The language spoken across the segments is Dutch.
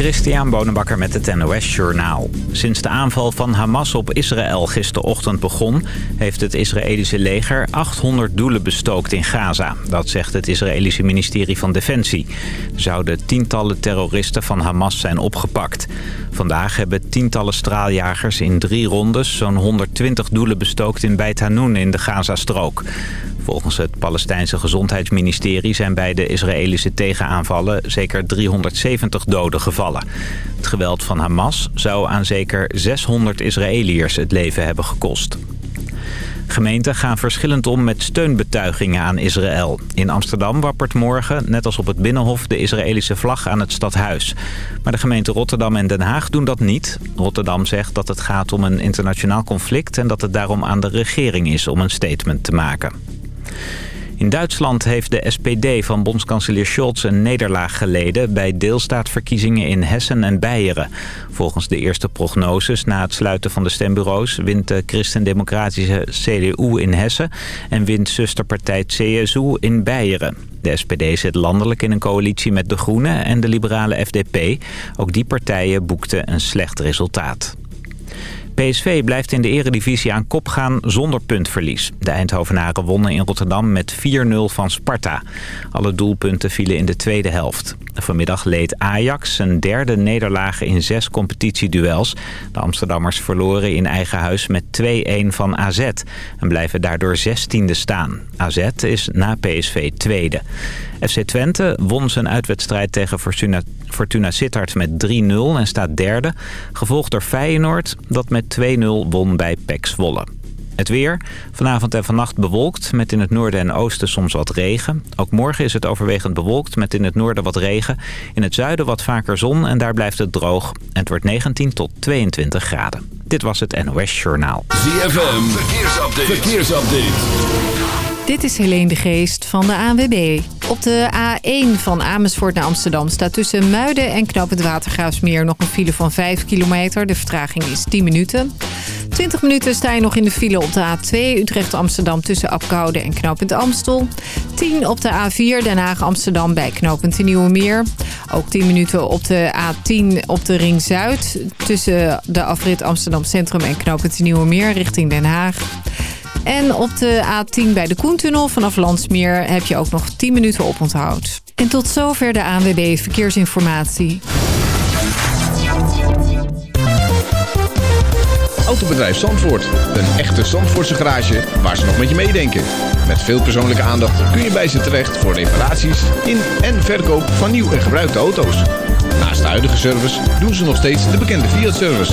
Christian Bonenbakker met het NOS Journaal. Sinds de aanval van Hamas op Israël gisterochtend begon... heeft het Israëlische leger 800 doelen bestookt in Gaza. Dat zegt het Israëlische ministerie van Defensie. Zouden tientallen terroristen van Hamas zijn opgepakt. Vandaag hebben tientallen straaljagers in drie rondes... zo'n 120 doelen bestookt in Beit Hanun in de Gazastrook. Volgens het Palestijnse Gezondheidsministerie zijn bij de Israëlische tegenaanvallen zeker 370 doden gevallen. Het geweld van Hamas zou aan zeker 600 Israëliërs het leven hebben gekost. Gemeenten gaan verschillend om met steunbetuigingen aan Israël. In Amsterdam wappert morgen, net als op het Binnenhof, de Israëlische vlag aan het stadhuis. Maar de gemeenten Rotterdam en Den Haag doen dat niet. Rotterdam zegt dat het gaat om een internationaal conflict... en dat het daarom aan de regering is om een statement te maken. In Duitsland heeft de SPD van bondskanselier Scholz een nederlaag geleden... bij deelstaatverkiezingen in Hessen en Beieren. Volgens de eerste prognoses na het sluiten van de stembureaus... wint de christendemocratische CDU in Hessen... en wint zusterpartij CSU in Beieren. De SPD zit landelijk in een coalitie met de Groenen en de liberale FDP. Ook die partijen boekten een slecht resultaat. PSV blijft in de eredivisie aan kop gaan zonder puntverlies. De Eindhovenaren wonnen in Rotterdam met 4-0 van Sparta. Alle doelpunten vielen in de tweede helft. Vanmiddag leed Ajax een derde nederlaag in zes competitieduels. De Amsterdammers verloren in eigen huis met 2-1 van AZ en blijven daardoor 16e staan. AZ is na PSV tweede. FC Twente won zijn uitwedstrijd tegen Fortuna, Fortuna Sittard met 3-0 en staat derde. Gevolgd door Feyenoord dat met 2-0 won bij PEC Zwolle. Het weer. Vanavond en vannacht bewolkt met in het noorden en oosten soms wat regen. Ook morgen is het overwegend bewolkt met in het noorden wat regen. In het zuiden wat vaker zon en daar blijft het droog. En het wordt 19 tot 22 graden. Dit was het NOS Journaal. ZFM. Verkeersupdate. Verkeersupdate. Dit is Helene de Geest van de ANWB. Op de A1 van Amersfoort naar Amsterdam staat tussen Muiden en Knoop het Watergraafsmeer nog een file van 5 kilometer. De vertraging is 10 minuten. 20 minuten sta je nog in de file op de A2 Utrecht-Amsterdam tussen Apkoude en Knooppunt Amstel. 10 op de A4 Den Haag-Amsterdam bij Knooppunt de Nieuwe Meer. Ook 10 minuten op de A10 op de Ring Zuid tussen de afrit Amsterdam Centrum en Knooppunt de Nieuwe Meer richting Den Haag. En op de A10 bij de Koentunnel vanaf Landsmeer heb je ook nog 10 minuten oponthoud. En tot zover de ANWB Verkeersinformatie. Autobedrijf Zandvoort. Een echte Zandvoortse garage waar ze nog met je meedenken. Met veel persoonlijke aandacht kun je bij ze terecht voor reparaties in en verkoop van nieuw en gebruikte auto's. Naast de huidige service doen ze nog steeds de bekende Fiat-service.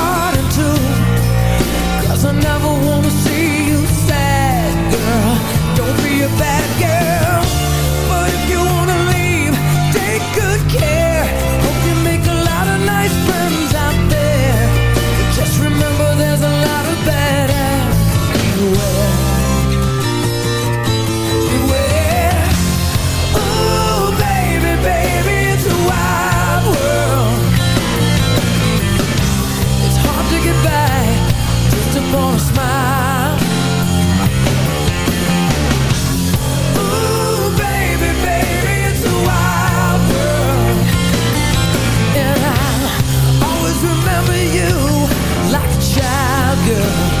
care. girl.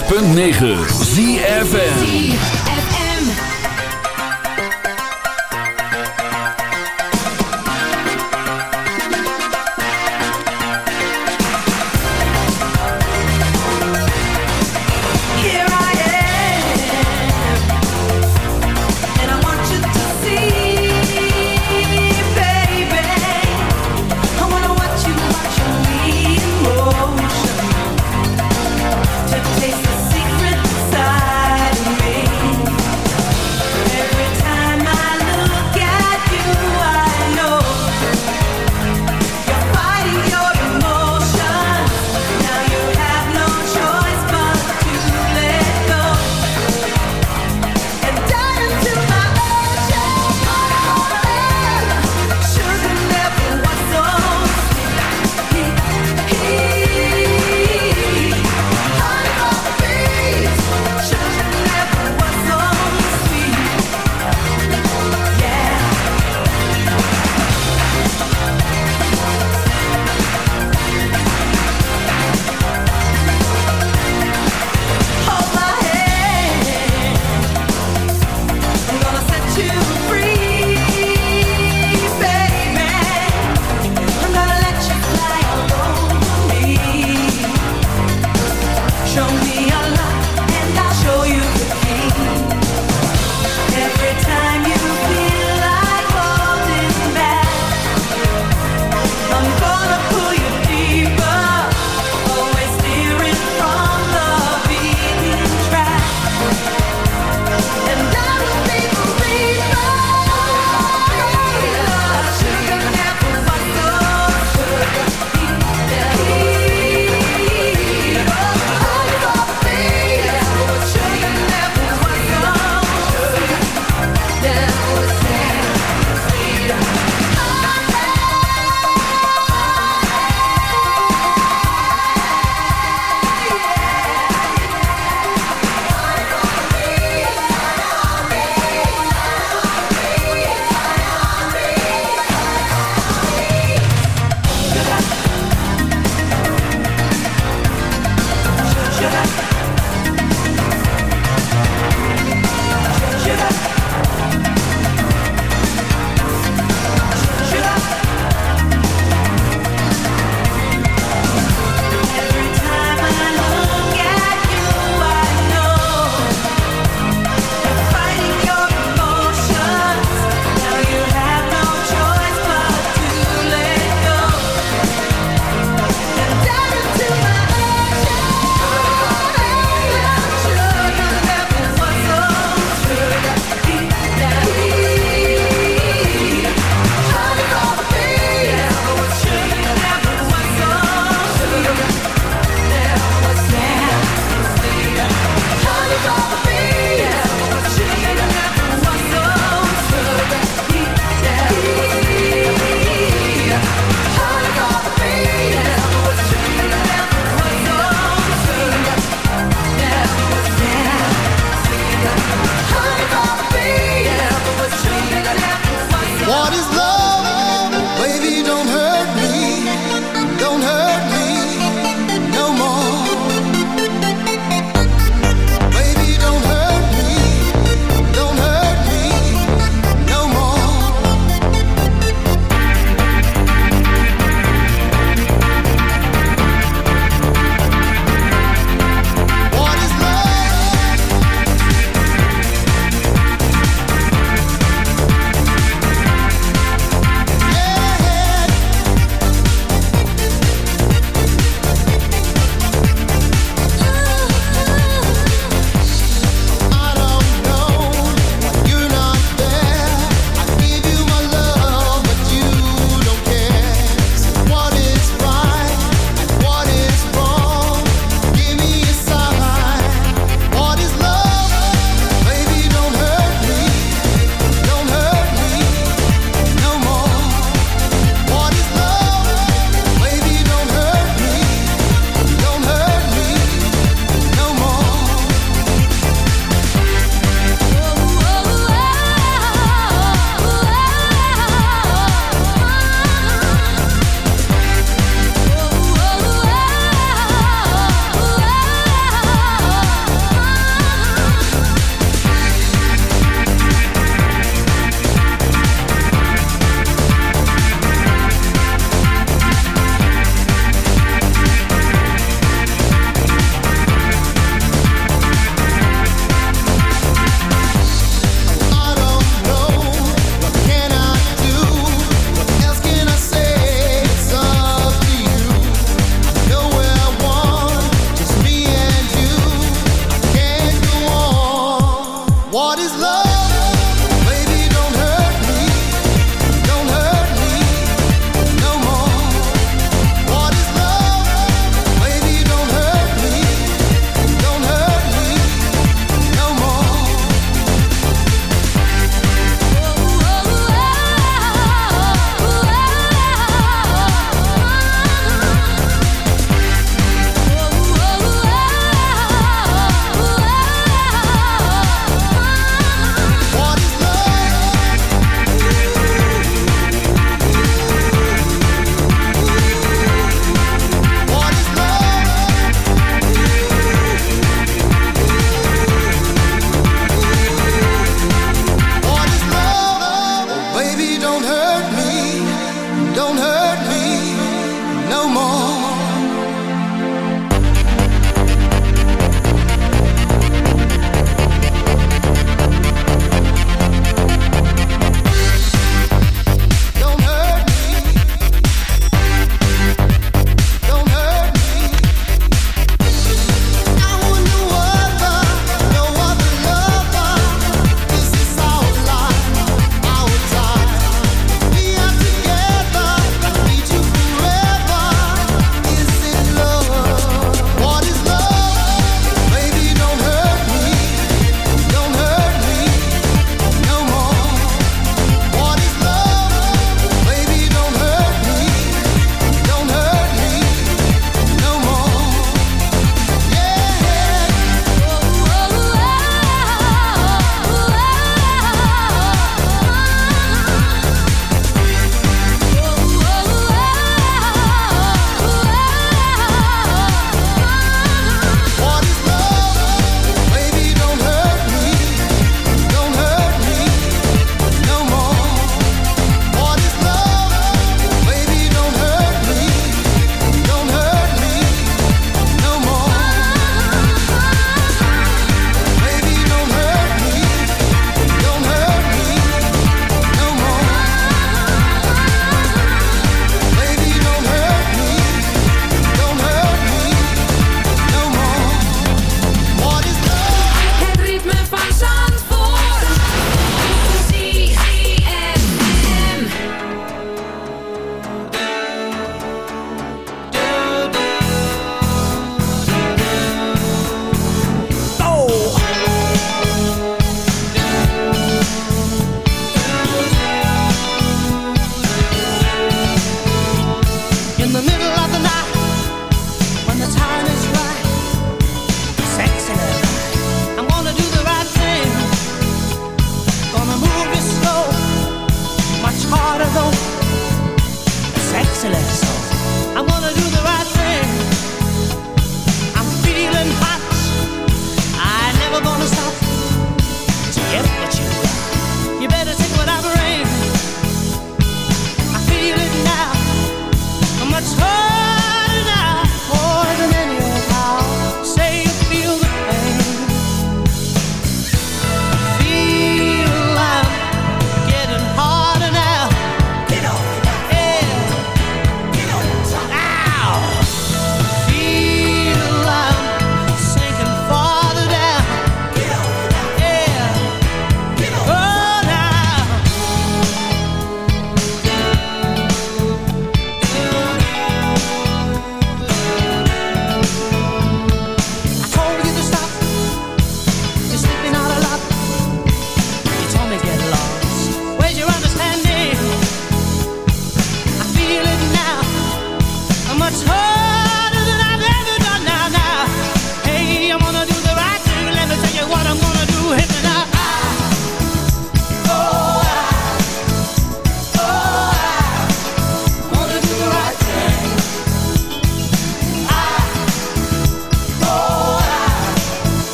106.9 Zie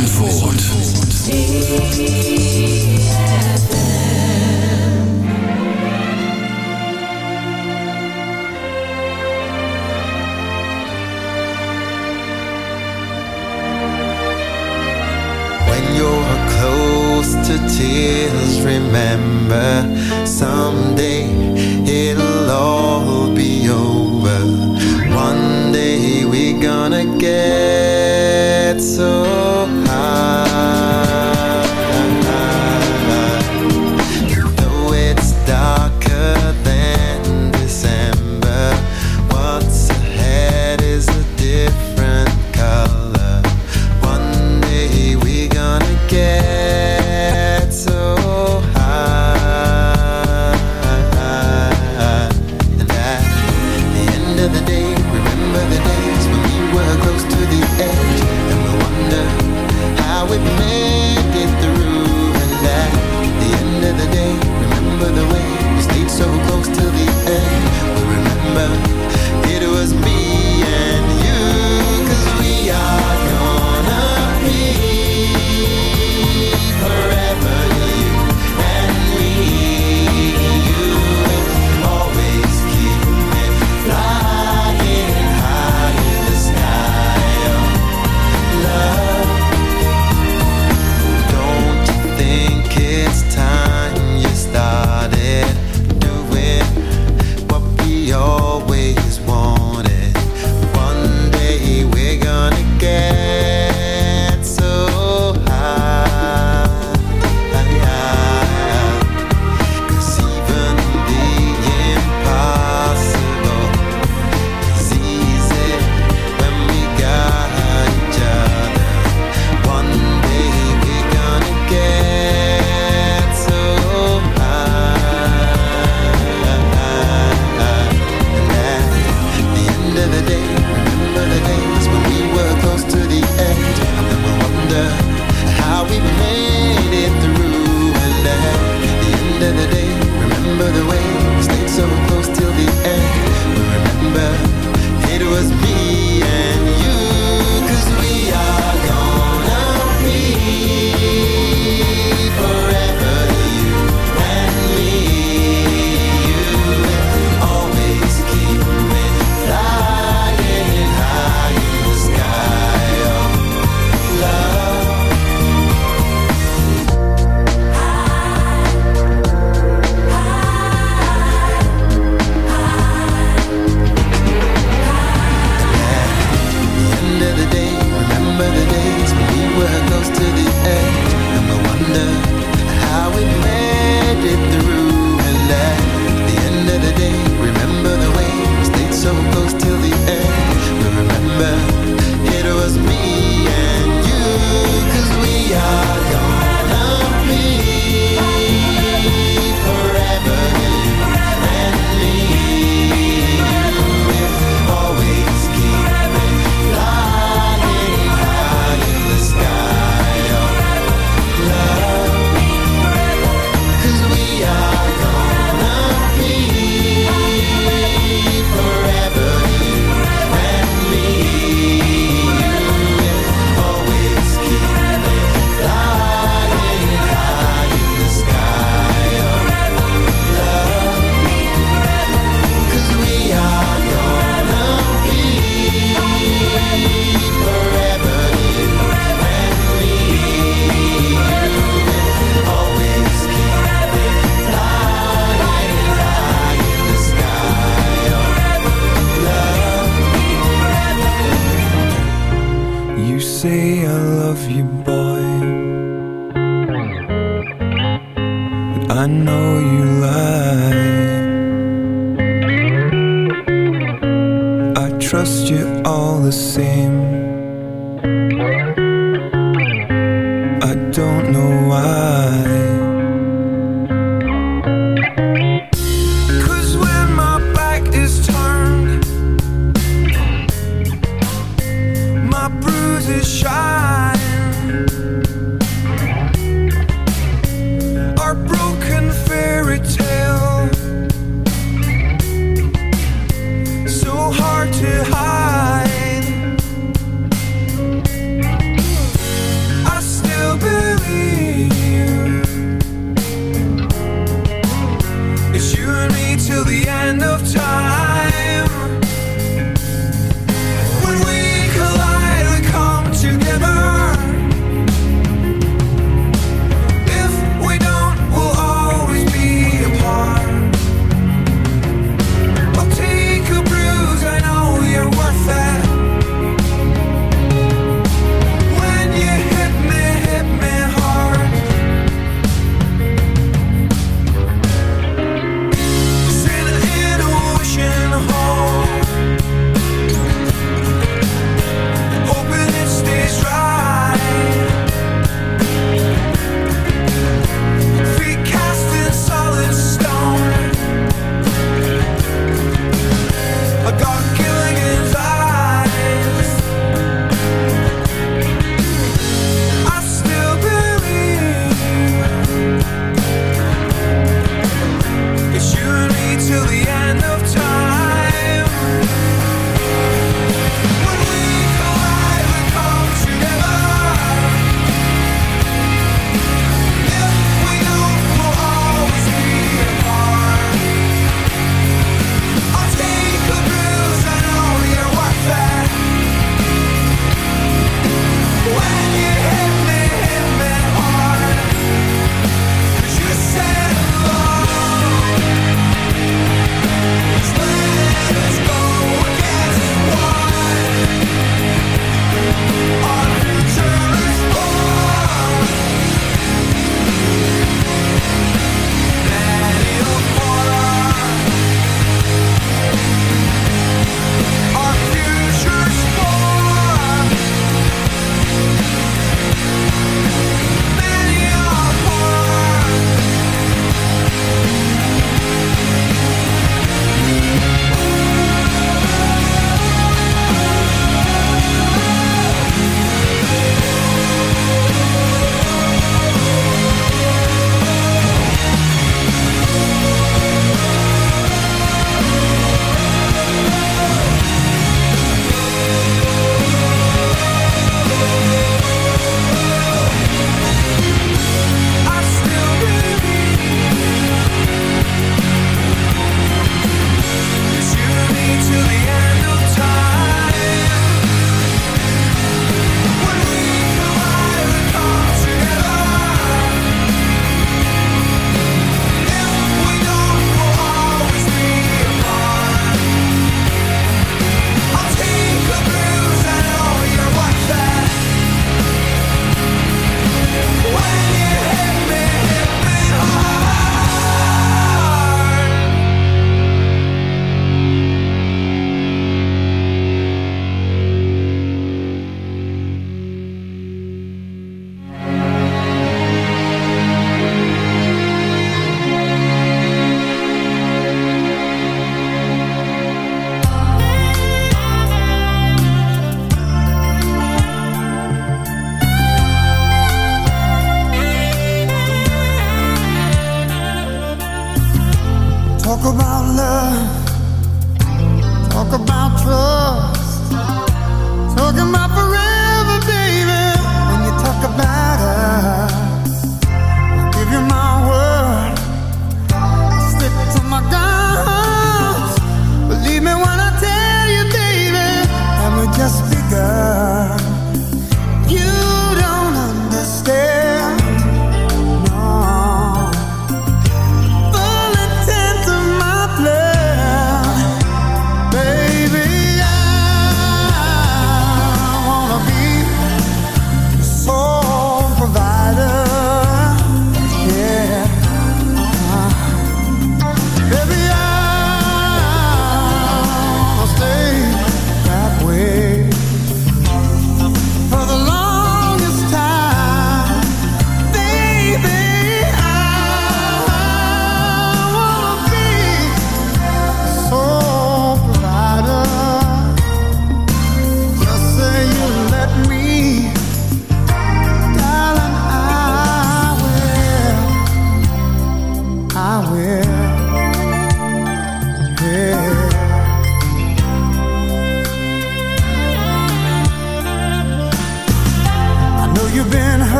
Zandvoort. When you're close to tears, remember someday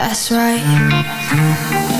That's right.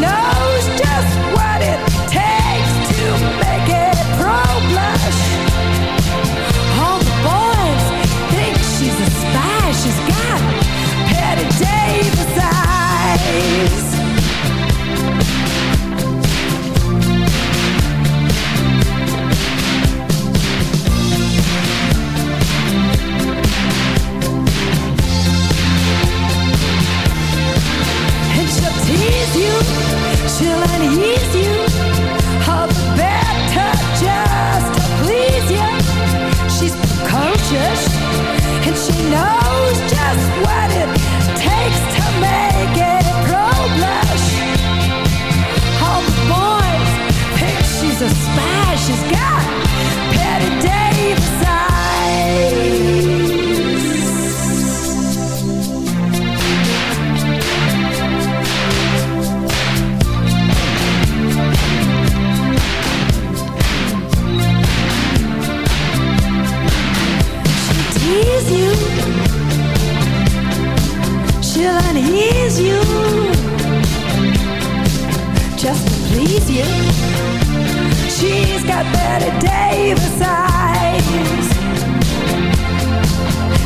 know. till I hears you. Just to please you. She's got Betty Davis eyes.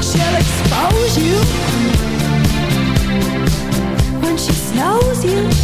She'll expose you When she snows you.